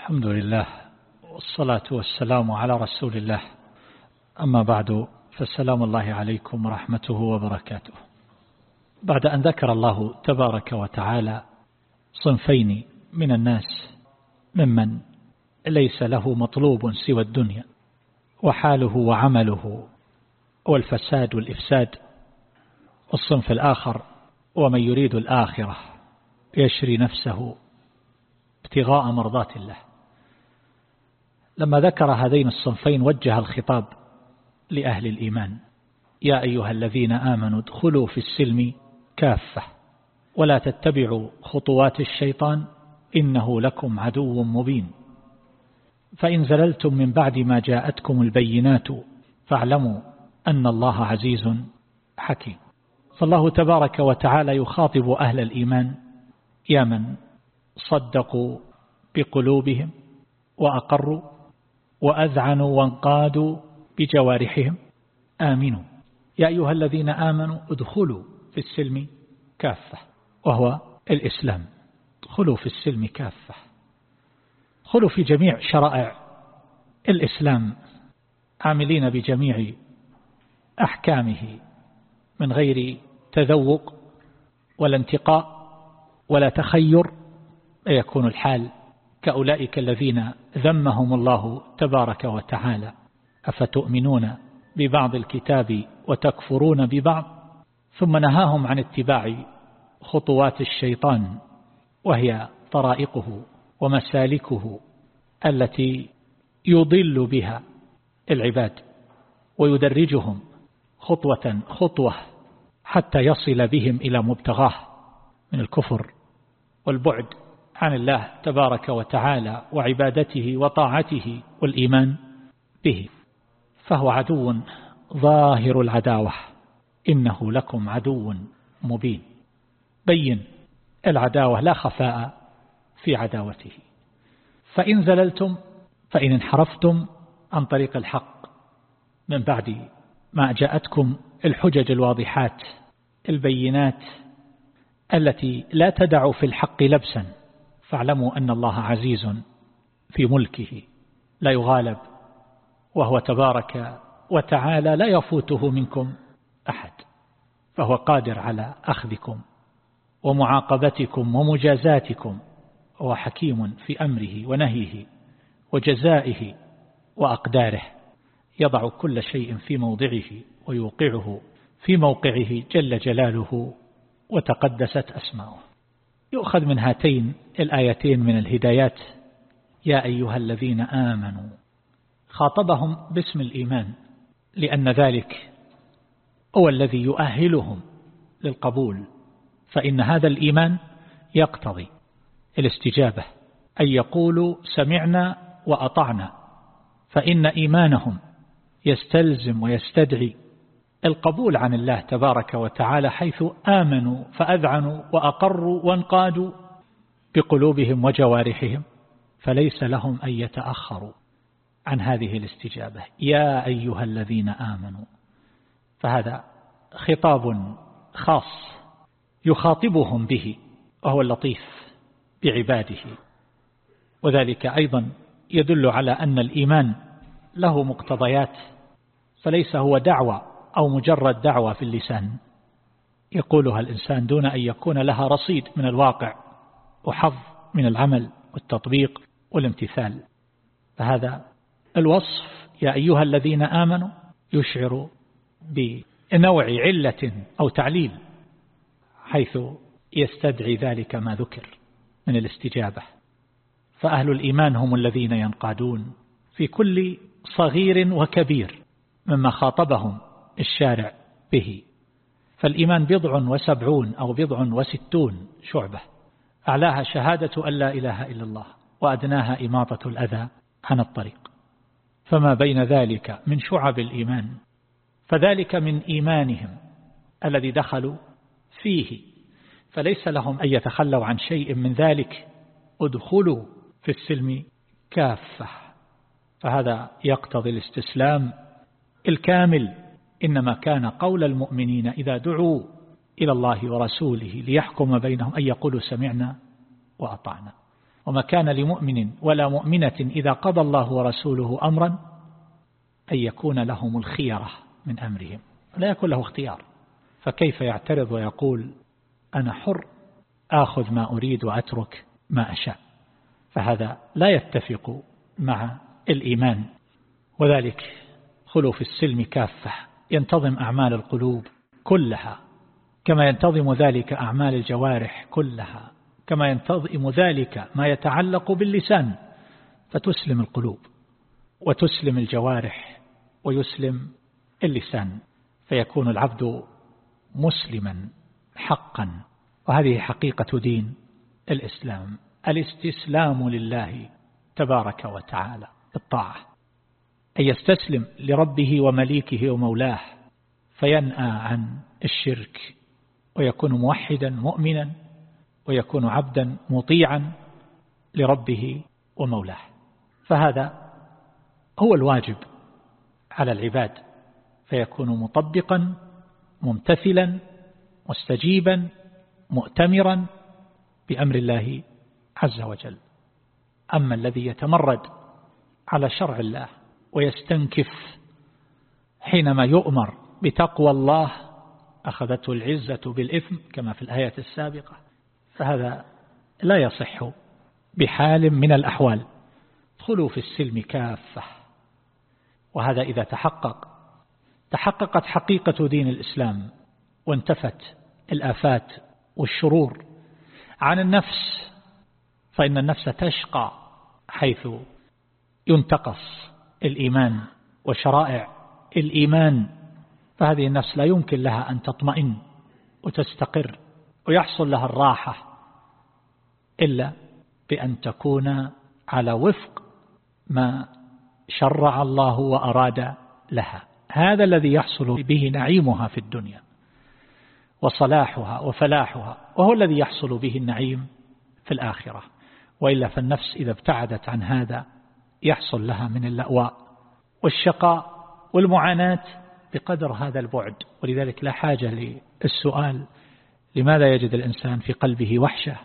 الحمد لله والصلاة والسلام على رسول الله. أما بعد فالسلام الله عليكم ورحمته وبركاته. بعد أن ذكر الله تبارك وتعالى صنفين من الناس ممن ليس له مطلوب سوى الدنيا وحاله وعمله والفساد والإفساد والصنف الآخر ومن يريد الآخرة يشري نفسه ابتغاء مرضات الله. لما ذكر هذين الصنفين وجه الخطاب لأهل الإيمان يا أيها الذين آمنوا ادخلوا في السلم كافة ولا تتبعوا خطوات الشيطان إنه لكم عدو مبين. فإن زللتم من بعد ما جاءتكم البينات فاعلموا أن الله عزيز حكيم. فالله تبارك وتعالى يخاطب أهل الإيمان يا من صدقوا بقلوبهم وأقروا وأذعنوا وانقادوا بجوارحهم. آمنوا. يا أيها الذين آمنوا ادخلوا في السلم كافة وهو الإسلام. ادخلوا في السلم كافة. ادخلوا في جميع شرائع الإسلام. عاملين بجميع أحكامه من غير تذوق ولا انتقاء ولا تخير يكون الحال كأولئك الذين ذمهم الله تبارك وتعالى. أفتؤمنون ببعض الكتاب وتكفرون ببعض؟ ثم نهاهم عن اتباع خطوات الشيطان وهي طرائقه ومسالكه التي يضل بها العباد ويدرجهم خطوة خطوة حتى يصل بهم إلى مبتغاه من الكفر والبعد. عن الله تبارك وتعالى وعبادته وطاعته والإيمان به فهو عدو ظاهر العداوة إنه لكم عدو مبين. بين العداوة لا خفاء في عداوته. فإن زللتم فإن انحرفتم عن طريق الحق. من بعد ما جاءتكم الحجج الواضحات البينات التي لا تدع في الحق لبسا. فاعلموا أن الله عزيز في ملكه لا يغالب وهو تبارك وتعالى لا يفوته منكم أحد فهو قادر على أخذكم ومعاقبتكم ومجازاتكم هو حكيم في أمره ونهيه وجزائه وأقداره يضع كل شيء في موضعه ويوقعه في موقعه جل جلاله وتقدست أسماؤه. يؤخذ من هاتين الآيتين من الهدايات. يا أيها الذين آمنوا خاطبهم باسم الإيمان لأن ذلك هو الذي يؤهلهم للقبول فإن هذا الإيمان يقتضي الاستجابة. أن يقولوا سمعنا وأطعنا فإن إيمانهم يستلزم ويستدعي القبول عن الله تبارك وتعالى حيث آمنوا فأذعنوا وأقروا وانقادوا بقلوبهم وجوارحهم فليس لهم أن يتأخروا عن هذه الاستجابة. يا أيها الذين آمنوا فهذا خطاب خاص يخاطبهم به وهو اللطيف بعباده. وذلك أيضا يدل على أن الإيمان له مقتضيات فليس هو دعوة أو مجرد دعوة في اللسان. يقولها الإنسان دون أن يكون لها رصيد من الواقع وحظ من العمل والتطبيق والامتثال. فهذا الوصف يا أيها الذين آمنوا يشعر بنوع علة أو تعليل حيث يستدعي ذلك ما ذكر من الاستجابة. فأهل الإيمان هم الذين ينقادون في كل صغير وكبير مما خاطبهم الشارع به. فالإيمان بضع وسبعون أو بضع وستون شعبة. أعلاها شهادة أن لا إله إلا الله وأدناها إماطة الأذى عن الطريق. فما بين ذلك من شعب الإيمان؟ فذلك من إيمانهم الذي دخلوا فيه. فليس لهم أن يتخلوا عن شيء من ذلك. ادخلوا في السلم كافة. فهذا يقتضي الاستسلام الكامل. إنما كان قول المؤمنين إذا دعوا إلى الله ورسوله ليحكم بينهم أن يقولوا سمعنا وأطعنا. وما كان لمؤمن ولا مؤمنة إذا قضى الله ورسوله أمرا أن يكون لهم الخيرة من أمرهم. لا يكون له اختيار. فكيف يعترض ويقول أنا حر آخذ ما أريد وأترك ما أشاء. فهذا لا يتفق مع الإيمان. وذلك خلو في السلم كافة. ينتظم أعمال القلوب كلها كما ينتظم ذلك أعمال الجوارح كلها كما ينتظم ذلك ما يتعلق باللسان فتسلم القلوب وتسلم الجوارح ويسلم اللسان فيكون العبد مسلما حقا. وهذه حقيقة دين الإسلام الاستسلام لله تبارك وتعالى بالطاعة. أن يستسلم لربه ومليكه ومولاه فينأى عن الشرك ويكون موحدا مؤمنا ويكون عبدا مطيعا لربه ومولاه. فهذا هو الواجب على العباد فيكون مطبقا ممتثلا مستجيبا مؤتمرا بأمر الله عز وجل. أما الذي يتمرد على شرع الله ويستنكف حينما يؤمر بتقوى الله أخذته العزة بالإثم كما في الآية السابقة. فهذا لا يصح بحال من الأحوال. ادخلوا في السلم كافة. وهذا إذا تحقق تحققت حقيقة دين الإسلام وانتفت الآفات والشرور عن النفس فإن النفس تشقى حيث ينتقص. الإيمان وشرائع الإيمان فهذه النفس لا يمكن لها أن تطمئن وتستقر ويحصل لها الراحة إلا بأن تكون على وفق ما شرع الله وأراد لها. هذا الذي يحصل به نعيمها في الدنيا وصلاحها وفلاحها وهو الذي يحصل به النعيم في الآخرة. وإلا فالنفس إذا ابتعدت عن هذا يحصل لها من اللأواء والشقاء والمعاناة بقدر هذا البعد. ولذلك لا حاجة للسؤال لماذا يجد الإنسان في قلبه وحشة؟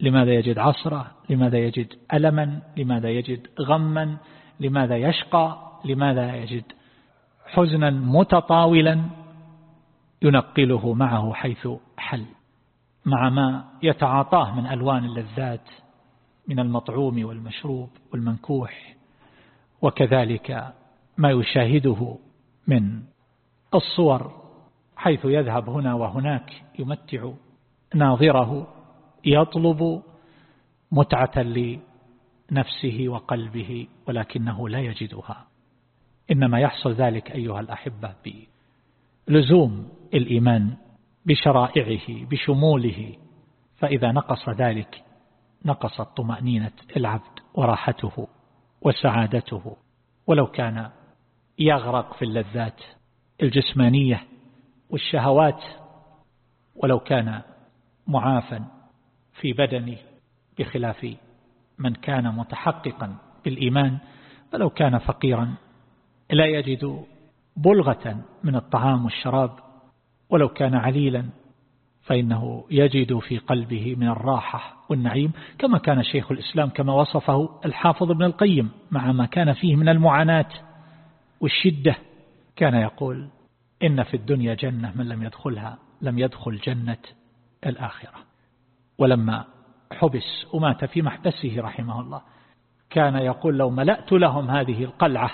لماذا يجد عصرة؟ لماذا يجد ألما؟ لماذا يجد غما؟ لماذا يشقى؟ لماذا يجد حزنا متطاولا ينقله معه حيث حل مع ما يتعاطاه من ألوان اللذات من المطعوم والمشروب والمنكوح وكذلك ما يشاهده من الصور حيث يذهب هنا وهناك يمتع ناظره يطلب متعة لنفسه وقلبه ولكنه لا يجدها. إنما يحصل ذلك أيها الأحبة بلزوم الإيمان بشرائعه بشموله فإذا نقص ذلك نقصت طمأنينة العبد وراحته وسعادته. ولو كان يغرق في اللذات الجسمانية والشهوات ولو كان معافا في بدنه بخلاف من كان متحققا بالإيمان فلو كان فقيرا لا يجد بلغة من الطعام والشراب. ولو كان عليلا فإنه يجد في قلبه من الراحة والنعيم كما كان شيخ الإسلام كما وصفه الحافظ ابن القيم مع ما كان فيه من المعاناة والشدة كان يقول إن في الدنيا جنة من لم يدخلها لم يدخل جنة الآخرة. ولما حبس ومات في محبسه رحمه الله كان يقول لو ملأت لهم هذه القلعة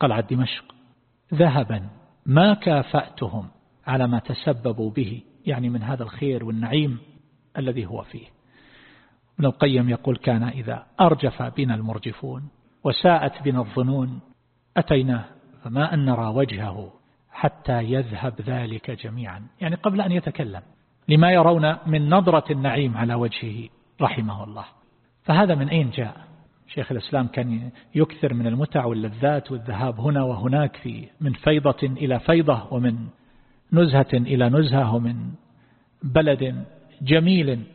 قلعة دمشق ذهبا ما كافأتهم على ما تسببوا به يعني من هذا الخير والنعيم الذي هو فيه. ابن القيم يقول كان إذا أرجف بنا المرجفون وساءت بنا الظنون أتيناه فما أن نرى وجهه حتى يذهب ذلك جميعا. يعني قبل أن يتكلم لما يرون من نظرة النعيم على وجهه رحمه الله. فهذا من أين جاء؟ شيخ الإسلام كان يكثر من المتع واللذات والذهاب هنا وهناك في من فيضة إلى فيضة ومن نزهة إلى نزهة ومن بلد جميل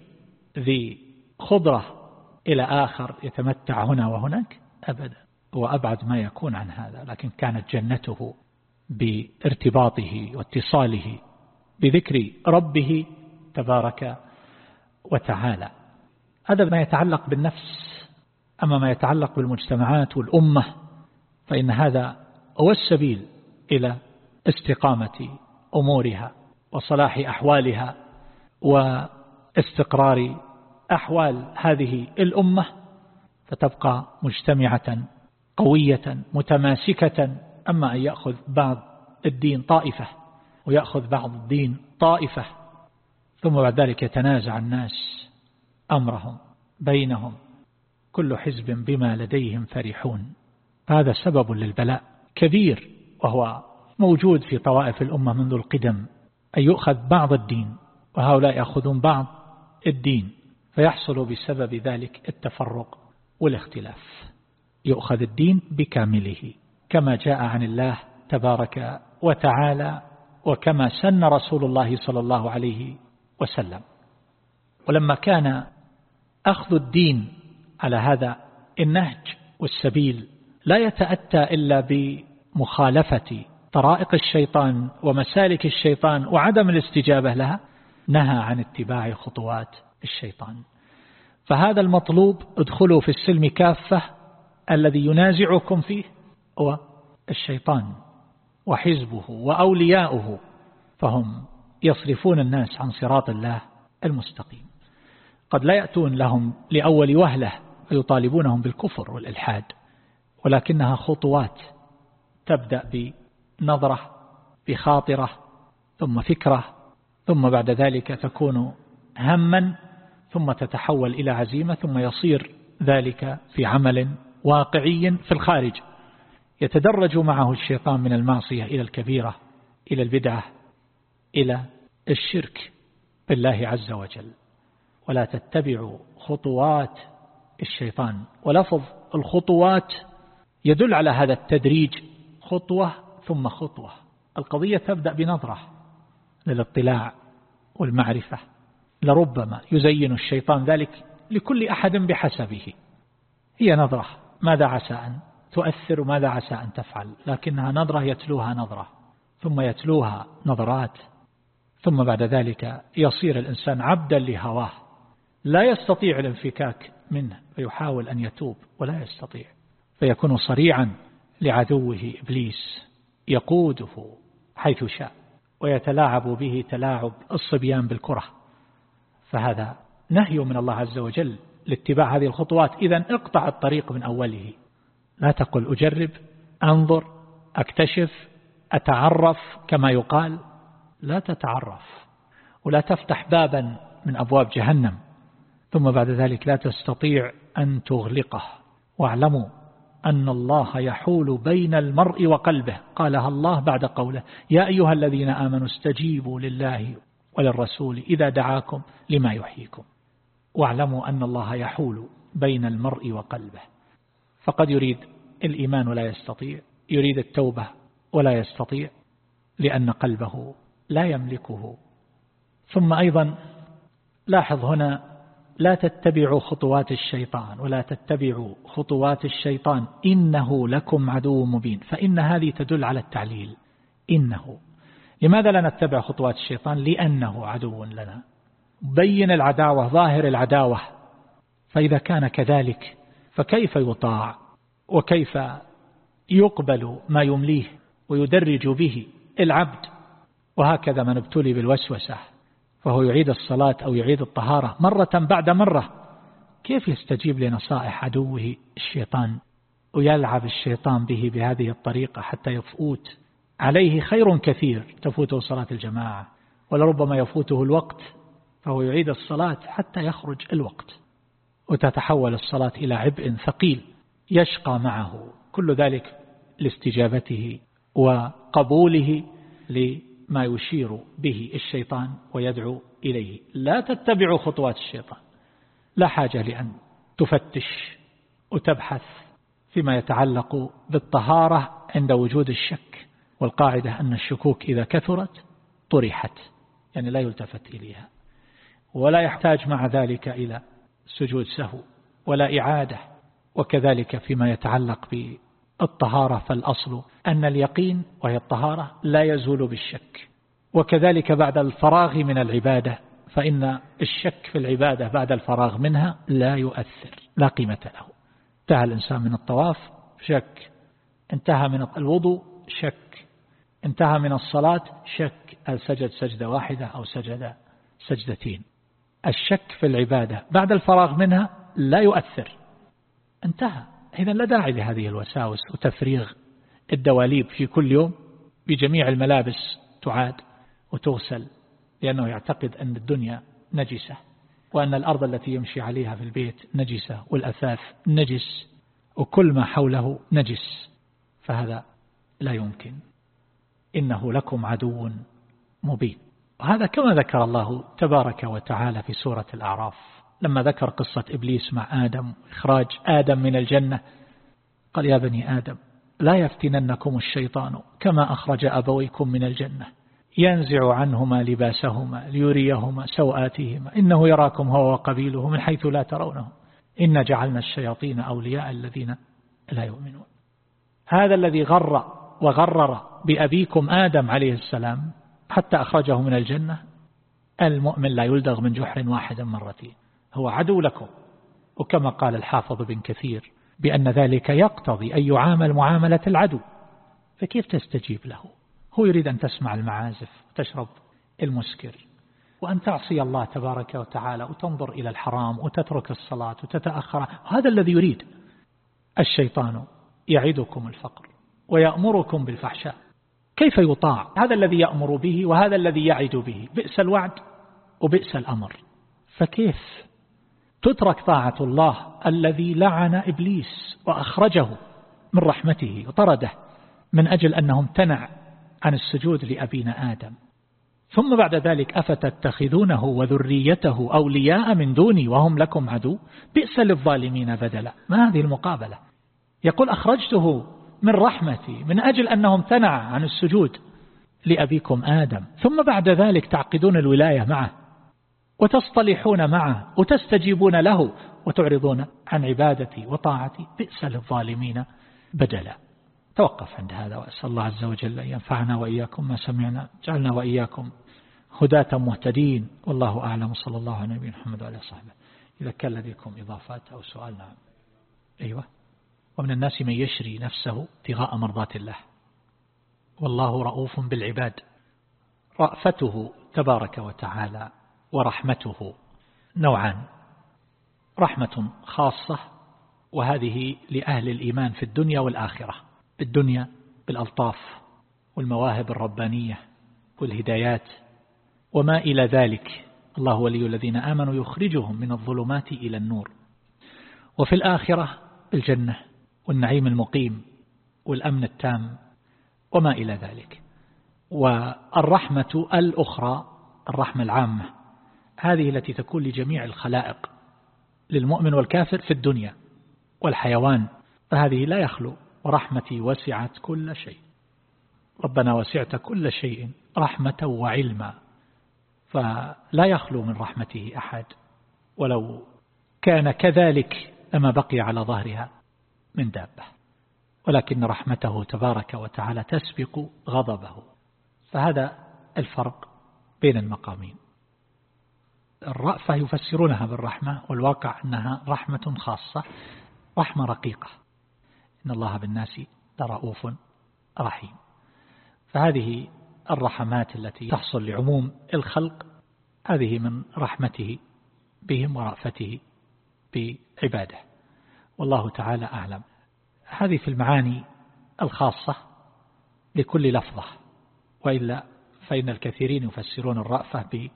ذي خضرة إلى آخر يتمتع هنا وهناك أبدا وأبعد ما يكون عن هذا لكن كانت جنته بارتباطه واتصاله بذكر ربه تبارك وتعالى. هذا ما يتعلق بالنفس أما ما يتعلق بالمجتمعات والأمة فإن هذا هو السبيل إلى استقامة أمورها وصلاح أحوالها واستقرار أحوال هذه الأمة فتبقى مجتمعة قوية متماسكة أما أن يأخذ بعض الدين طائفة ويأخذ بعض الدين طائفة ثم بعد ذلك يتنازع الناس أمرهم بينهم. كل حزب بما لديهم فرحون. هذا سبب للبلاء كبير وهو موجود في طوائف الأمة منذ القدم أن يؤخذ بعض الدين وهؤلاء يأخذون بعض الدين فيحصل بسبب ذلك التفرق والاختلاف. يؤخذ الدين بكامله كما جاء عن الله تبارك وتعالى وكما سن رسول الله صلى الله عليه وسلم. ولما كان أخذ الدين على هذا النهج والسبيل لا يتأتى إلا بمخالفة طرائق الشيطان ومسالك الشيطان وعدم الاستجابة لها نهى عن اتباع خطوات الشيطان. فهذا المطلوب ادخلوا في السلم كافة الذي ينازعكم فيه هو الشيطان وحزبه وأولياؤه فهم يصرفون الناس عن صراط الله المستقيم. قد لا يأتون لهم لأول وهلة ويطالبونهم بالكفر والإلحاد ولكنها خطوات تبدأ بنظرة بخاطرة ثم فكرة ثم بعد ذلك تكون هما ثم تتحول إلى عزيمة ثم يصير ذلك في عمل واقعي في الخارج. يتدرج معه الشيطان من المعصية إلى الكبيرة إلى البدعة إلى الشرك بالله عز وجل. ولا تتبعوا خطوات الشيطان. ولفظ الخطوات يدل على هذا التدريج. خطوة ثم خطوة. القضية تبدأ بنظرة للاطلاع والمعرفة. لربما يزين الشيطان ذلك لكل أحد بحسبه. هي نظرة. ماذا عسى أن تؤثر ماذا عسى أن تفعل؟ لكنها نظرة يتلوها نظرة. ثم يتلوها نظرات. ثم بعد ذلك يصير الإنسان عبدا لهواه. لا يستطيع الانفكاك منه فيحاول أن يتوب ولا يستطيع. فيكون صريعا لعدوه إبليس. يقوده حيث شاء ويتلاعب به تلاعب الصبيان بالكرة. فهذا نهي من الله عز وجل لاتباع هذه الخطوات. إذا اقطع الطريق من أوله. لا تقل أجرب أنظر أكتشف أتعرف كما يقال. لا تتعرف ولا تفتح بابا من أبواب جهنم. ثم بعد ذلك لا تستطيع أن تغلقه. واعلموا أن الله يحول بين المرء وقلبه. قالها الله بعد قوله يا أيها الذين آمنوا استجيبوا لله وللرسول إذا دعاكم لما يحييكم. واعلموا أن الله يحول بين المرء وقلبه. فقد يريد الإيمان ولا يستطيع يريد التوبة ولا يستطيع لأن قلبه لا يملكه. ثم أيضا لاحظ هنا لا تتبعوا خطوات الشيطان ولا تتبعوا خطوات الشيطان. إنه لكم عدو مبين. فإن هذه تدل على التعليل. إنه. لماذا لا نتبع خطوات الشيطان؟ لأنه عدو لنا. بين العداوة ظاهر العداوة. فإذا كان كذلك فكيف يطاع؟ وكيف يقبل ما يمليه ويدرج به العبد؟ وهكذا من ابتلي بالوسوسة. فهو يعيد الصلاة أو يعيد الطهارة مرة بعد مرة. كيف يستجيب لنصائح عدوه الشيطان ويلعب الشيطان به بهذه الطريقة حتى يفوت عليه خير كثير؟ تفوته صلاة الجماعة ولربما يفوته الوقت فهو يعيد الصلاة حتى يخرج الوقت وتتحول الصلاة إلى عبء ثقيل يشقى معه. كل ذلك لاستجابته وقبوله لما يشير به الشيطان ويدعو إليه. لا تتبعوا خطوات الشيطان. لا حاجة لأن تفتش وتبحث فيما يتعلق بالطهارة عند وجود الشك والقاعدة أن الشكوك إذا كثرت طرحت يعني لا يلتفت إليها. ولا يحتاج مع ذلك إلى سجود سهو ولا إعادة وكذلك فيما يتعلق بالطهارة فالأصل أن اليقين وهي الطهارة لا يزول بالشك. وكذلك بعد الفراغ من العبادة فإن الشك في العبادة بعد الفراغ منها لا يؤثر لا قيمة له. انتهى الإنسان من الطواف شك. انتهى من الوضوء شك. انتهى من الصلاة شك. هل سجد سجدة واحدة أو سجد سجدتين؟ الشك في العبادة بعد الفراغ منها لا يؤثر. انتهى. إذا لا داعي لهذه الوساوس وتفريغ الدواليب في كل يوم. بجميع الملابس تعاد وتغسل لأنه يعتقد أن الدنيا نجسة وأن الأرض التي يمشي عليها في البيت نجسة والأثاث نجس وكل ما حوله نجس فهذا لا يمكن. إنه لكم عدو مبين. وهذا كما ذكر الله تبارك وتعالى في سورة الأعراف. لما ذكر قصة إبليس مع آدم إخراج آدم من الجنة قال يا بني آدم لا يفتننكم الشيطان كما أخرج أبويكم من الجنة. ينزع عنهما لباسهما ليريهما سوآتهما إنه يراكم هو وقبيله من حيث لا ترونه. إن جعلنا الشياطين أولياء الذين لا يؤمنون. هذا الذي غر وغرر بأبيكم آدم عليه السلام حتى أخرجه من الجنة المؤمن لا يلدغ من جحر واحد مرتين. هو عدو لكم. وكما قال الحافظ بن كثير بأن ذلك يقتضي أن يعامل معاملة العدو. فكيف تستجيب له؟ هو يريد أن تسمع المعازف وتشرب المسكر. وأن تعصي الله تبارك وتعالى وتنظر إلى الحرام وتترك الصلاة وتتأخر. هذا الذي يريد. الشيطان يعدكم الفقر ويأمركم بالفحشاء. كيف يطاع؟ هذا الذي يأمر به وهذا الذي يعد به. بئس الوعد وبئس الأمر. فكيف تترك طاعة الله الذي لعن إبليس وأخرجه من رحمته وطرده من أجل أنه امتنع عن السجود لأبينا آدم. ثم بعد ذلك أفتتخذونه وذريته أولياء من دوني وهم لكم عدو؟ بئس للظالمين بدلا. ما هذه المقابلة؟ يقول أخرجته من رحمتي من أجل أنه امتنع عن السجود لأبيكم آدم. ثم بعد ذلك تعقدون الولاية معه. وتصطلحون معه وتستجيبون له وتعرضون عن عبادتي وطاعتي. بئس للظالمين بدلا. توقف عند هذا وأسأل الله عز وجل أن ينفعنا وإياكم ما سمعنا. جعلنا وإياكم هداة مهتدين. والله أعلم. صلى الله على نبينا محمد وعلى صحبه. إذا كان لديكم إضافات أو سؤال نعم. أيوة. ومن الناس من يشري نفسه ابتغاء مرضات الله. والله رؤوف بالعباد. رأفته تبارك وتعالى. ورحمته. نوعان. رحمة خاصة وهذه لأهل الإيمان في الدنيا والآخرة. الدنيا بالألطاف والمواهب الربانية والهدايات. وما إلى ذلك الله ولي الذين آمنوا يخرجهم من الظلمات إلى النور. وفي الآخرة الجنة والنعيم المقيم والأمن التام وما إلى ذلك. والرحمة الأخرى الرحمة العامة. هذه التي تكون لجميع الخلائق للمؤمن والكافر في الدنيا والحيوان فهذه لا يخلو ورحمتي وسعت كل شيء. ربنا وسعت كل شيء رحمة وعلما فلا يخلو من رحمته أحد. ولو كان كذلك لما بقي على ظهرها من دابة. ولكن رحمته تبارك وتعالى تسبق غضبه. فهذا الفرق بين المقامين. الرأفة يفسرونها بالرحمة والواقع أنها رحمة خاصة رحمة رقيقة. إن الله بالناس لرؤوف رحيم. فهذه الرحمات التي تحصل لعموم الخلق هذه من رحمته بهم ورأفته بعباده. والله تعالى أعلم. هذه في المعاني الخاصة لكل لفظة وإلا فإن الكثيرين يفسرون الرأفة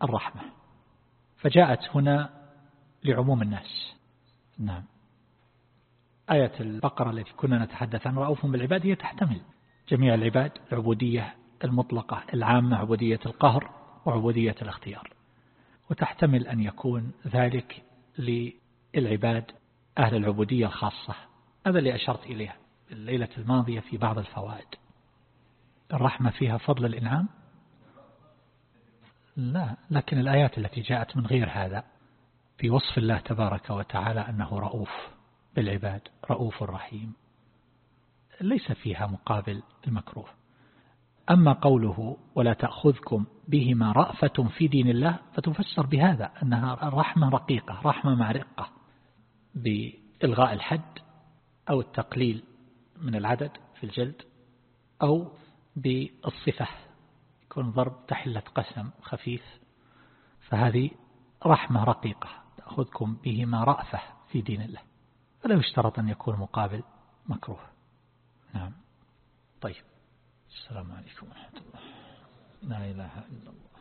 بالرحمة. فجاءت هنا لعموم الناس. نعم. آية البقرة التي كنا نتحدث عن رؤوف بالعباد هي تحتمل. جميع العباد العبودية المطلقة العامة عبودية القهر وعبودية الاختيار. وتحتمل أن يكون ذلك للعباد أهل العبودية الخاصة. هذا اللي أشرت إليه الليلة الماضية في بعض الفوائد. الرحمة فيها فضل الإنعام لا لكن الآيات التي جاءت من غير هذا في وصف الله تبارك وتعالى أنه رؤوف بالعباد رؤوف رحيم ليس فيها مقابل المكروه. أما قوله ولا تأخذكم بهما رأفة في دين الله فتفسر بهذا أنها رحمة رقيقة رحمة مع رقة بإلغاء الحد أو التقليل من العدد في الجلد أو بالصفة. يكون ضرب تحلة قسم خفيف فهذه رحمة رقيقة تأخذكم بهما رأفة في دين الله. فلا يشترط أن يكون مقابل مكروه. نعم. طيب. السلام عليكم ورحمة الله. لا إله إلا الله.